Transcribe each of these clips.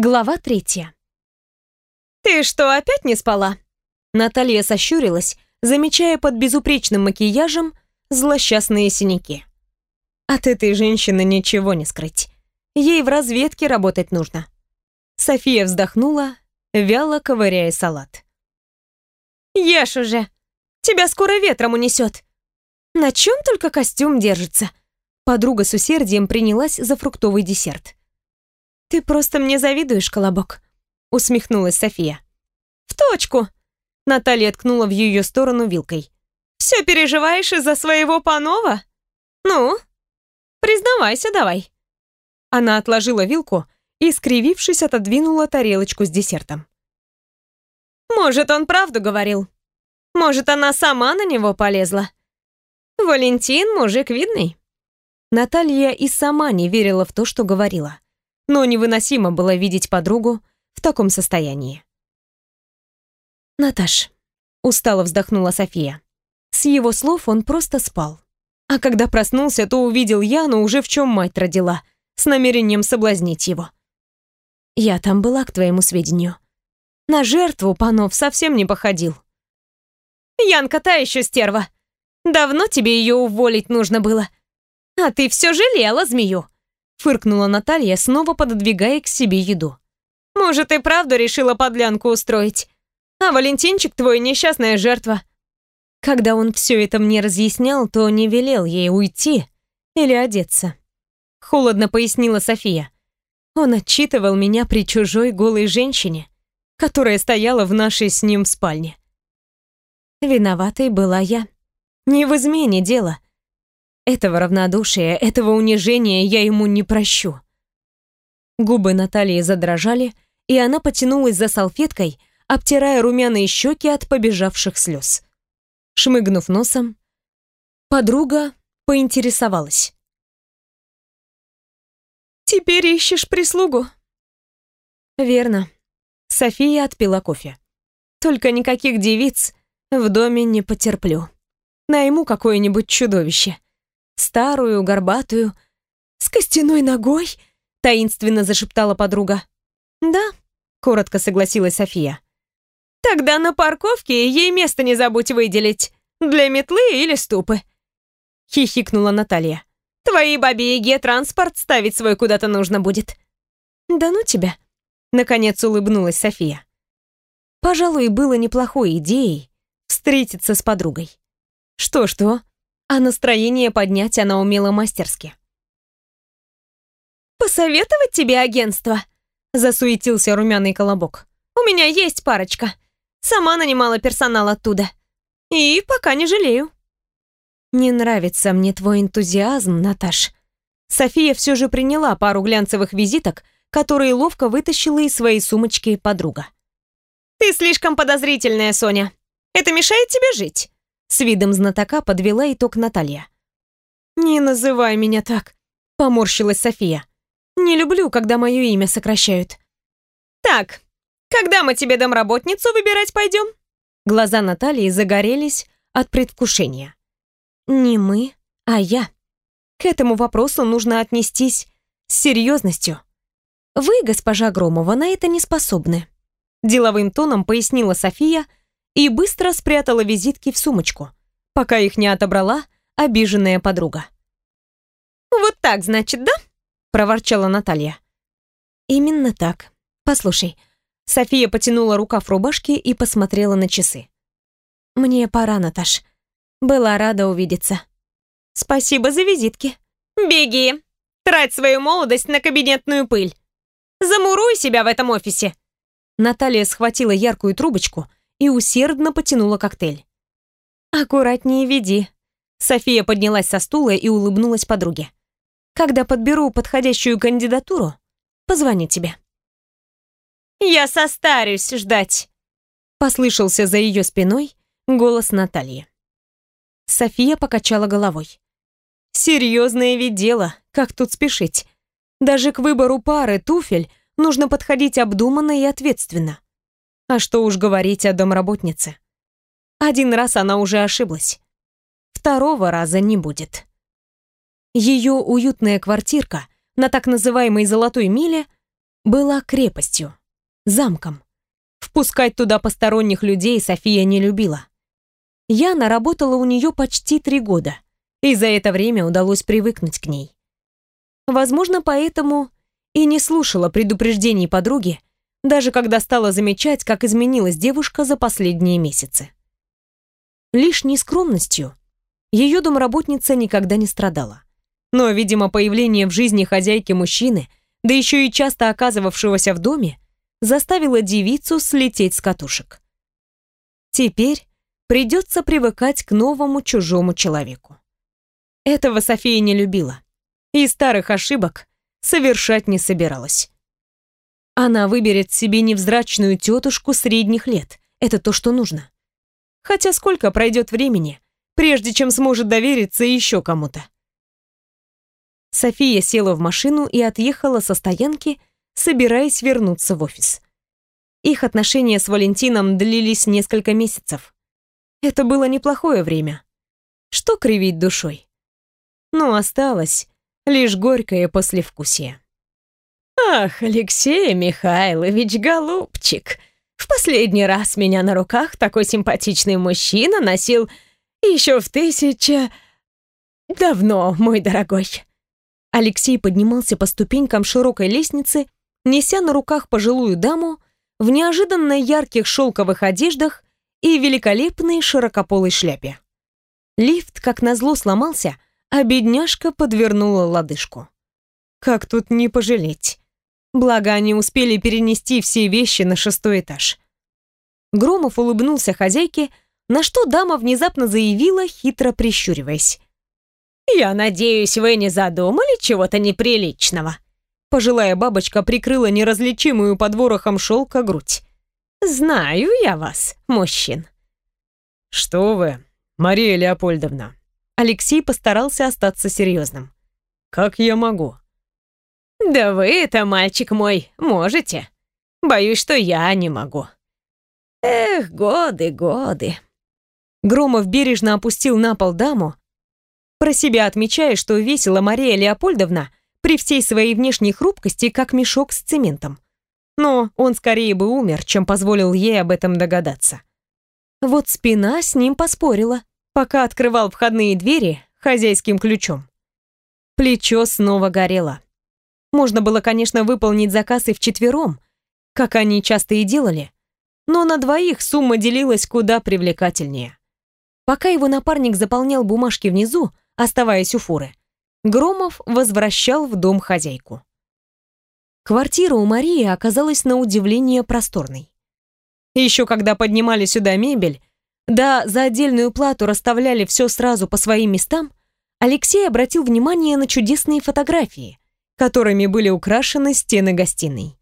Глава третья. «Ты что, опять не спала?» Наталья сощурилась, замечая под безупречным макияжем злосчастные синяки. От этой женщины ничего не скрыть. Ей в разведке работать нужно. София вздохнула, вяло ковыряя салат. «Ешь уже! Тебя скоро ветром унесет!» На чем только костюм держится? Подруга с усердием принялась за фруктовый десерт. «Ты просто мне завидуешь, Колобок», — усмехнулась София. «В точку!» — Наталья ткнула в ее сторону вилкой. «Все переживаешь из-за своего панова? Ну, признавайся давай». Она отложила вилку и, скривившись, отодвинула тарелочку с десертом. «Может, он правду говорил? Может, она сама на него полезла? Валентин мужик видный». Наталья и сама не верила в то, что говорила но невыносимо было видеть подругу в таком состоянии. «Наташ», — устало вздохнула София. С его слов он просто спал. А когда проснулся, то увидел Яну уже в чем мать родила, с намерением соблазнить его. Я там была, к твоему сведению. На жертву Панов совсем не походил. «Янка та еще стерва. Давно тебе ее уволить нужно было. А ты все жалела змею», Фыркнула Наталья, снова пододвигая к себе еду. «Может, и правду решила подлянку устроить? А Валентинчик твой несчастная жертва». Когда он все это мне разъяснял, то не велел ей уйти или одеться. Холодно пояснила София. Он отчитывал меня при чужой голой женщине, которая стояла в нашей с ним спальне. Виноватой была я. Не в измене дело. Этого равнодушия, этого унижения я ему не прощу. Губы Натальи задрожали, и она потянулась за салфеткой, обтирая румяные щеки от побежавших слез. Шмыгнув носом, подруга поинтересовалась. «Теперь ищешь прислугу?» «Верно». София отпила кофе. «Только никаких девиц в доме не потерплю. Найму какое-нибудь чудовище старую, горбатую, с костяной ногой?» — таинственно зашептала подруга. «Да», — коротко согласилась София. «Тогда на парковке ей место не забудь выделить. Для метлы или ступы», — хихикнула Наталья. «Твоей бабе Еге транспорт ставить свой куда-то нужно будет». «Да ну тебя», — наконец улыбнулась София. Пожалуй, было неплохой идеей встретиться с подругой. Что-что, а настроение поднять она умела мастерски. «Посоветовать тебе агентство?» — засуетился румяный колобок. «У меня есть парочка. Сама нанимала персонал оттуда. И пока не жалею». «Не нравится мне твой энтузиазм, Наташ». София все же приняла пару глянцевых визиток, которые ловко вытащила из своей сумочки подруга. «Ты слишком подозрительная, Соня. Это мешает тебе жить?» С видом знатока подвела итог Наталья. «Не называй меня так», — поморщилась София. «Не люблю, когда мое имя сокращают». «Так, когда мы тебе домработницу выбирать пойдем?» Глаза Натальи загорелись от предвкушения. «Не мы, а я. К этому вопросу нужно отнестись с серьезностью. Вы, госпожа Громова, на это не способны», — деловым тоном пояснила София, — и быстро спрятала визитки в сумочку, пока их не отобрала обиженная подруга. «Вот так, значит, да?» — проворчала Наталья. «Именно так. Послушай». София потянула рукав рубашки и посмотрела на часы. «Мне пора, Наташ. Была рада увидеться». «Спасибо за визитки. Беги. Трать свою молодость на кабинетную пыль. Замуруй себя в этом офисе». Наталья схватила яркую трубочку и усердно потянула коктейль. «Аккуратнее веди». София поднялась со стула и улыбнулась подруге. «Когда подберу подходящую кандидатуру, позвоню тебе». «Я состарюсь ждать», — послышался за ее спиной голос Натальи. София покачала головой. «Серьезное ведь дело, как тут спешить? Даже к выбору пары туфель нужно подходить обдуманно и ответственно. А что уж говорить о домработнице. Один раз она уже ошиблась. Второго раза не будет. Ее уютная квартирка на так называемой «золотой миле» была крепостью, замком. Впускать туда посторонних людей София не любила. Яна работала у нее почти три года, и за это время удалось привыкнуть к ней. Возможно, поэтому и не слушала предупреждений подруги, даже когда стала замечать, как изменилась девушка за последние месяцы. Лишней скромностью ее домработница никогда не страдала. Но, видимо, появление в жизни хозяйки мужчины, да еще и часто оказывавшегося в доме, заставило девицу слететь с катушек. Теперь придется привыкать к новому чужому человеку. Этого София не любила и старых ошибок совершать не собиралась. Она выберет себе невзрачную тетушку средних лет. Это то, что нужно. Хотя сколько пройдет времени, прежде чем сможет довериться еще кому-то. София села в машину и отъехала со стоянки, собираясь вернуться в офис. Их отношения с Валентином длились несколько месяцев. Это было неплохое время. Что кривить душой? Но осталось лишь горькое послевкусие. «Ах, Алексей Михайлович, голубчик, в последний раз меня на руках такой симпатичный мужчина носил еще в тысяча... Давно, мой дорогой». Алексей поднимался по ступенькам широкой лестницы, неся на руках пожилую даму в неожиданно ярких шелковых одеждах и великолепной широкополой шляпе. Лифт, как назло, сломался, а бедняжка подвернула лодыжку. Как тут не пожалеть? Благо, они успели перенести все вещи на шестой этаж. Громов улыбнулся хозяйке, на что дама внезапно заявила, хитро прищуриваясь. «Я надеюсь, вы не задумали чего-то неприличного?» Пожилая бабочка прикрыла неразличимую под ворохом шелка грудь. «Знаю я вас, мужчин». «Что вы, Мария Леопольдовна?» Алексей постарался остаться серьезным. «Как я могу?» «Да вы это, мальчик мой, можете. Боюсь, что я не могу». «Эх, годы, годы». Громов бережно опустил на пол даму, про себя отмечая, что весила Мария Леопольдовна при всей своей внешней хрупкости, как мешок с цементом. Но он скорее бы умер, чем позволил ей об этом догадаться. Вот спина с ним поспорила, пока открывал входные двери хозяйским ключом. Плечо снова горело. Можно было, конечно, выполнить заказ и вчетвером, как они часто и делали, но на двоих сумма делилась куда привлекательнее. Пока его напарник заполнял бумажки внизу, оставаясь у фуры, Громов возвращал в дом хозяйку. Квартира у Марии оказалась на удивление просторной. Еще когда поднимали сюда мебель, да за отдельную плату расставляли все сразу по своим местам, Алексей обратил внимание на чудесные фотографии, которыми были украшены стены гостиной.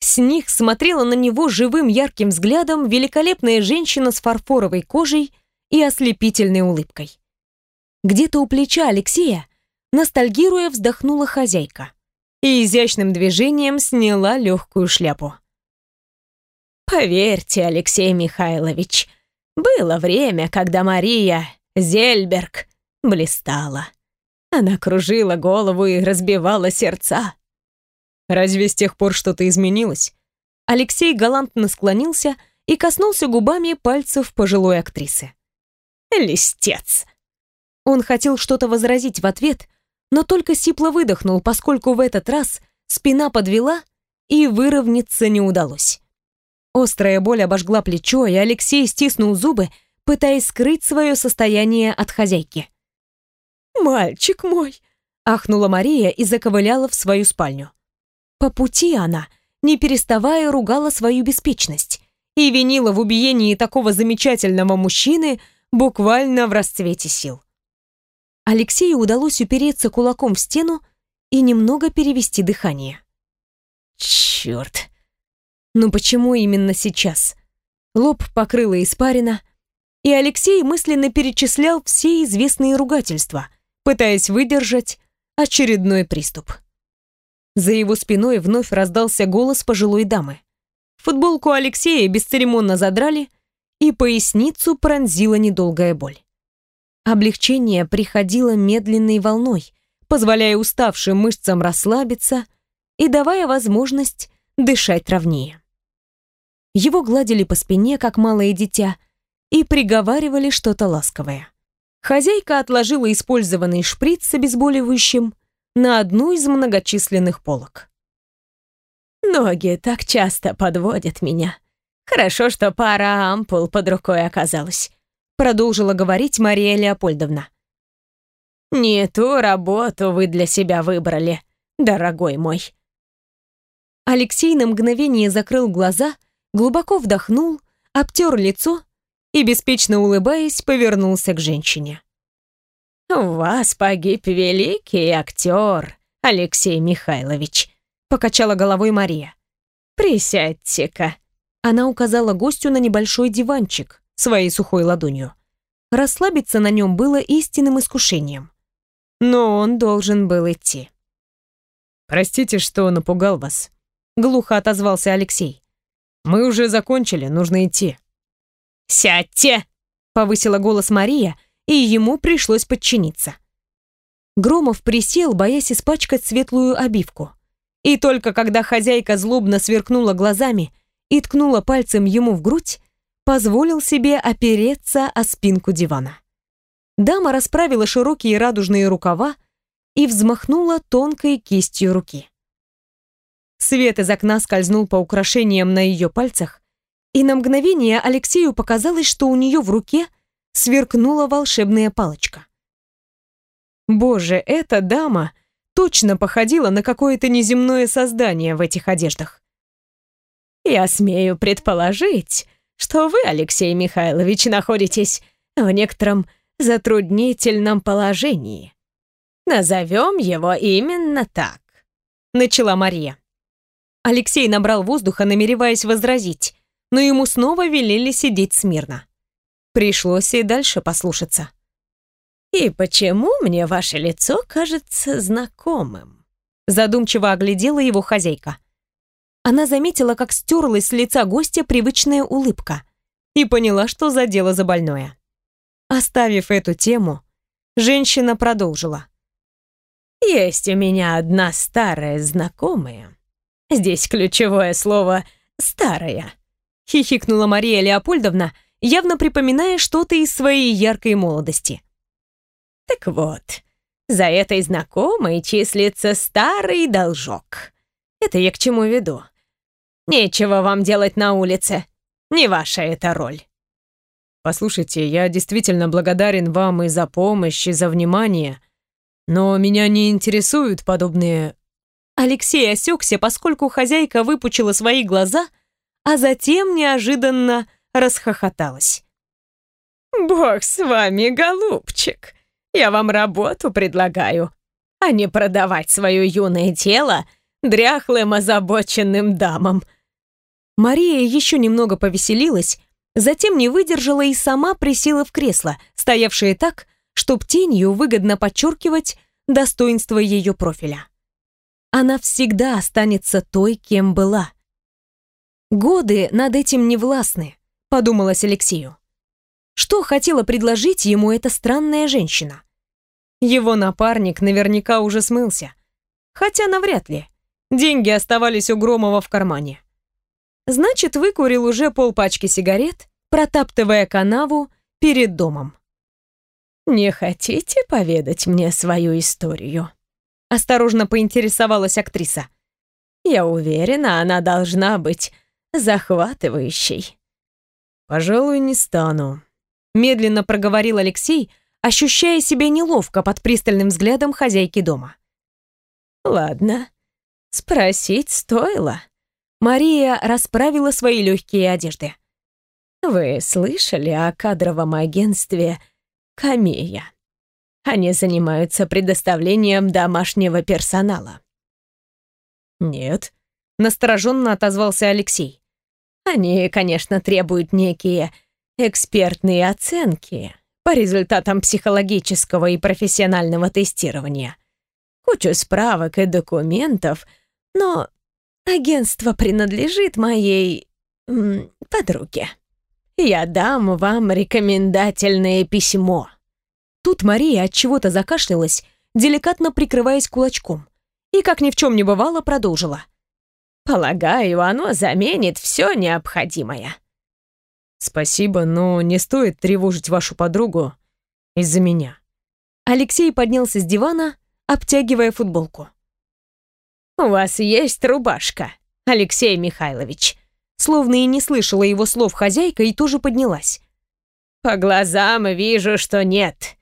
С них смотрела на него живым ярким взглядом великолепная женщина с фарфоровой кожей и ослепительной улыбкой. Где-то у плеча Алексея, ностальгируя, вздохнула хозяйка и изящным движением сняла легкую шляпу. «Поверьте, Алексей Михайлович, было время, когда Мария Зельберг блистала. Она кружила голову и разбивала сердца. Разве с тех пор что-то изменилось? Алексей галантно склонился и коснулся губами пальцев пожилой актрисы. Листец. Он хотел что-то возразить в ответ, но только сипло выдохнул, поскольку в этот раз спина подвела и выровняться не удалось. Острая боль обожгла плечо, и Алексей стиснул зубы, пытаясь скрыть свое состояние от хозяйки. «Мальчик мой!» — ахнула Мария и заковыляла в свою спальню. По пути она, не переставая, ругала свою беспечность и винила в убиении такого замечательного мужчины буквально в расцвете сил. Алексею удалось упереться кулаком в стену и немного перевести дыхание. «Черт!» Но почему именно сейчас? Лоб покрыло испарина, и Алексей мысленно перечислял все известные ругательства, пытаясь выдержать очередной приступ. За его спиной вновь раздался голос пожилой дамы. Футболку Алексея бесцеремонно задрали, и поясницу пронзила недолгая боль. Облегчение приходило медленной волной, позволяя уставшим мышцам расслабиться и давая возможность дышать ровнее. Его гладили по спине, как малое дитя, и приговаривали что-то ласковое. Хозяйка отложила использованный шприц с обезболивающим на одну из многочисленных полок. «Ноги так часто подводят меня. Хорошо, что пара ампул под рукой оказалась», продолжила говорить Мария Леопольдовна. «Не ту работу вы для себя выбрали, дорогой мой». Алексей на мгновение закрыл глаза, глубоко вдохнул, обтер лицо и, беспечно улыбаясь, повернулся к женщине. «У вас погиб великий актер, Алексей Михайлович», — покачала головой Мария. «Присядьте-ка». Она указала гостю на небольшой диванчик своей сухой ладонью. Расслабиться на нем было истинным искушением. Но он должен был идти. «Простите, что напугал вас», — глухо отозвался Алексей. «Мы уже закончили, нужно идти». «Сядьте!» — повысила голос Мария, и ему пришлось подчиниться. Громов присел, боясь испачкать светлую обивку. И только когда хозяйка злобно сверкнула глазами и ткнула пальцем ему в грудь, позволил себе опереться о спинку дивана. Дама расправила широкие радужные рукава и взмахнула тонкой кистью руки. Свет из окна скользнул по украшениям на ее пальцах, и на мгновение Алексею показалось, что у нее в руке сверкнула волшебная палочка. Боже, эта дама точно походила на какое-то неземное создание в этих одеждах. «Я смею предположить, что вы, Алексей Михайлович, находитесь в некотором затруднительном положении. Назовем его именно так», — начала Мария. Алексей набрал воздуха, намереваясь возразить, но ему снова велели сидеть смирно. Пришлось и дальше послушаться. «И почему мне ваше лицо кажется знакомым?» Задумчиво оглядела его хозяйка. Она заметила, как стерлась с лица гостя привычная улыбка и поняла, что задела за больное. Оставив эту тему, женщина продолжила. «Есть у меня одна старая знакомая. Здесь ключевое слово «старая», — хихикнула Мария Леопольдовна, явно припоминая что-то из своей яркой молодости. Так вот, за этой знакомой числится старый должок. Это я к чему веду? Нечего вам делать на улице. Не ваша эта роль. Послушайте, я действительно благодарен вам и за помощь, и за внимание, но меня не интересуют подобные... Алексей осекся, поскольку хозяйка выпучила свои глаза, а затем неожиданно расхохоталась. «Бог с вами, голубчик! Я вам работу предлагаю, а не продавать свое юное тело дряхлым озабоченным дамам». Мария еще немного повеселилась, затем не выдержала и сама присела в кресло, стоявшее так, чтоб тенью выгодно подчеркивать достоинство ее профиля. Она всегда останется той, кем была. Годы над этим не властны, подумалось Алексею. Что хотела предложить ему эта странная женщина? Его напарник наверняка уже смылся. Хотя навряд ли. Деньги оставались у Громова в кармане. Значит, выкурил уже полпачки сигарет, протаптывая канаву перед домом. «Не хотите поведать мне свою историю?» Осторожно поинтересовалась актриса. «Я уверена, она должна быть захватывающей». «Пожалуй, не стану», — медленно проговорил Алексей, ощущая себя неловко под пристальным взглядом хозяйки дома. «Ладно, спросить стоило». Мария расправила свои легкие одежды. «Вы слышали о кадровом агентстве «Камея»? Они занимаются предоставлением домашнего персонала». «Нет», — настороженно отозвался Алексей. Они, конечно, требуют некие экспертные оценки по результатам психологического и профессионального тестирования. Кучу справок и документов, но агентство принадлежит моей м, подруге. Я дам вам рекомендательное письмо. Тут Мария от чего-то закашлялась, деликатно прикрываясь кулачком, и как ни в чем не бывало, продолжила. Полагаю, оно заменит все необходимое. Спасибо, но не стоит тревожить вашу подругу из-за меня. Алексей поднялся с дивана, обтягивая футболку. «У вас есть рубашка, Алексей Михайлович?» Словно и не слышала его слов хозяйка и тоже поднялась. «По глазам вижу, что нет.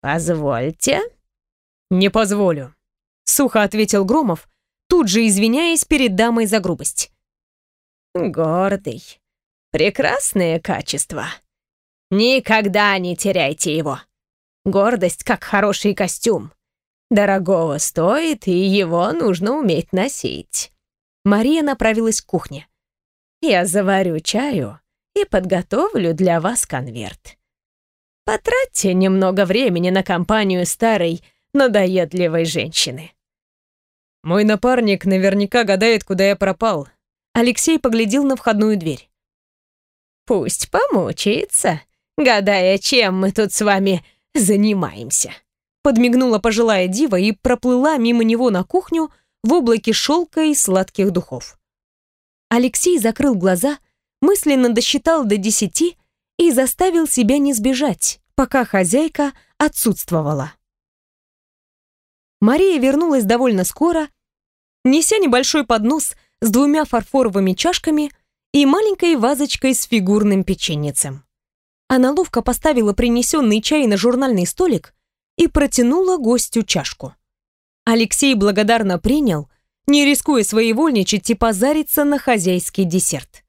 Позвольте». «Не позволю», — сухо ответил Громов, тут же извиняясь перед дамой за грубость. «Гордый. Прекрасное качество. Никогда не теряйте его. Гордость, как хороший костюм. Дорогого стоит, и его нужно уметь носить». Мария направилась к кухне. «Я заварю чаю и подготовлю для вас конверт. Потратьте немного времени на компанию старой, надоедливой женщины». «Мой напарник наверняка гадает, куда я пропал». Алексей поглядел на входную дверь. «Пусть помучается, гадая, чем мы тут с вами занимаемся» подмигнула пожилая дива и проплыла мимо него на кухню в облаке шелка и сладких духов. Алексей закрыл глаза, мысленно досчитал до десяти и заставил себя не сбежать, пока хозяйка отсутствовала. Мария вернулась довольно скоро, неся небольшой поднос с двумя фарфоровыми чашками и маленькой вазочкой с фигурным печеньицем. Она ловко поставила принесенный чай на журнальный столик и протянула гостю чашку. Алексей благодарно принял, не рискуя своевольничать и позариться на хозяйский десерт.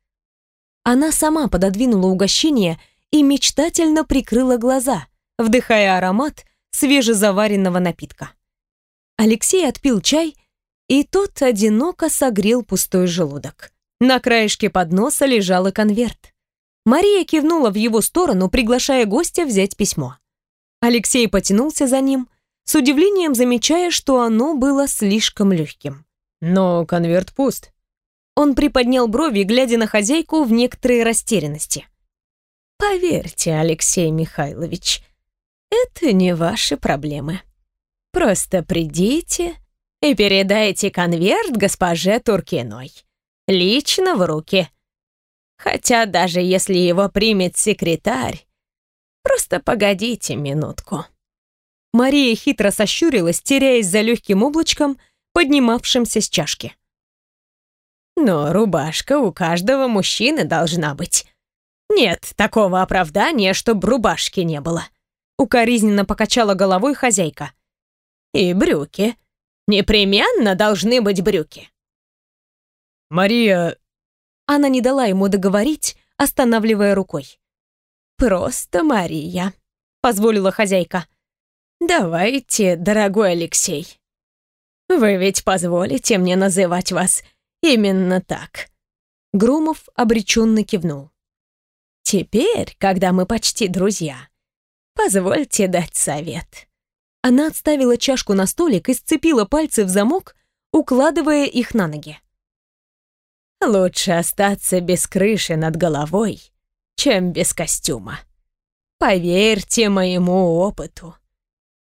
Она сама пододвинула угощение и мечтательно прикрыла глаза, вдыхая аромат свежезаваренного напитка. Алексей отпил чай, и тот одиноко согрел пустой желудок. На краешке подноса лежал и конверт. Мария кивнула в его сторону, приглашая гостя взять письмо. Алексей потянулся за ним, с удивлением замечая, что оно было слишком легким. «Но конверт пуст». Он приподнял брови, глядя на хозяйку в некоторой растерянности. «Поверьте, Алексей Михайлович, это не ваши проблемы. Просто придите и передайте конверт госпоже Туркиной. Лично в руки. Хотя даже если его примет секретарь, Просто погодите минутку». Мария хитро сощурилась, теряясь за легким облачком, поднимавшимся с чашки. «Но рубашка у каждого мужчины должна быть. Нет такого оправдания, чтобы рубашки не было». Укоризненно покачала головой хозяйка. «И брюки. Непременно должны быть брюки». «Мария...» Она не дала ему договорить, останавливая рукой. «Просто Мария», — позволила хозяйка. «Давайте, дорогой Алексей. Вы ведь позволите мне называть вас именно так?» Громов обреченно кивнул. «Теперь, когда мы почти друзья, позвольте дать совет». Она отставила чашку на столик и сцепила пальцы в замок, укладывая их на ноги. «Лучше остаться без крыши над головой, чем без костюма. Поверьте моему опыту.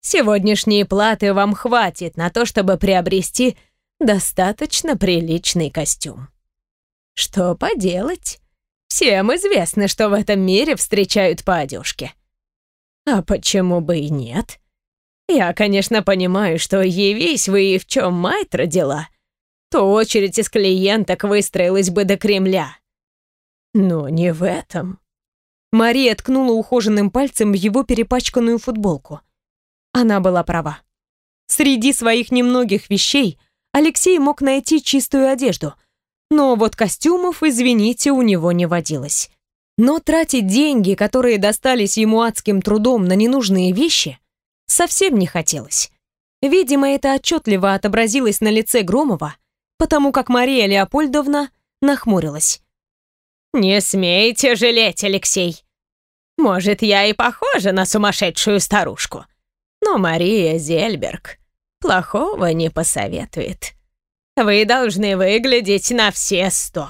Сегодняшние платы вам хватит на то, чтобы приобрести достаточно приличный костюм. Что поделать? Всем известно, что в этом мире встречают по одежке. А почему бы и нет? Я, конечно, понимаю, что явись вы и в чем мать родила, то очередь из клиенток выстроилась бы до Кремля. Но не в этом. Мария ткнула ухоженным пальцем в его перепачканную футболку. Она была права. Среди своих немногих вещей Алексей мог найти чистую одежду, но вот костюмов, извините, у него не водилось. Но тратить деньги, которые достались ему адским трудом на ненужные вещи, совсем не хотелось. Видимо, это отчетливо отобразилось на лице Громова, потому как Мария Леопольдовна нахмурилась. «Не смейте жалеть, Алексей. Может, я и похожа на сумасшедшую старушку, но Мария Зельберг плохого не посоветует. Вы должны выглядеть на все сто».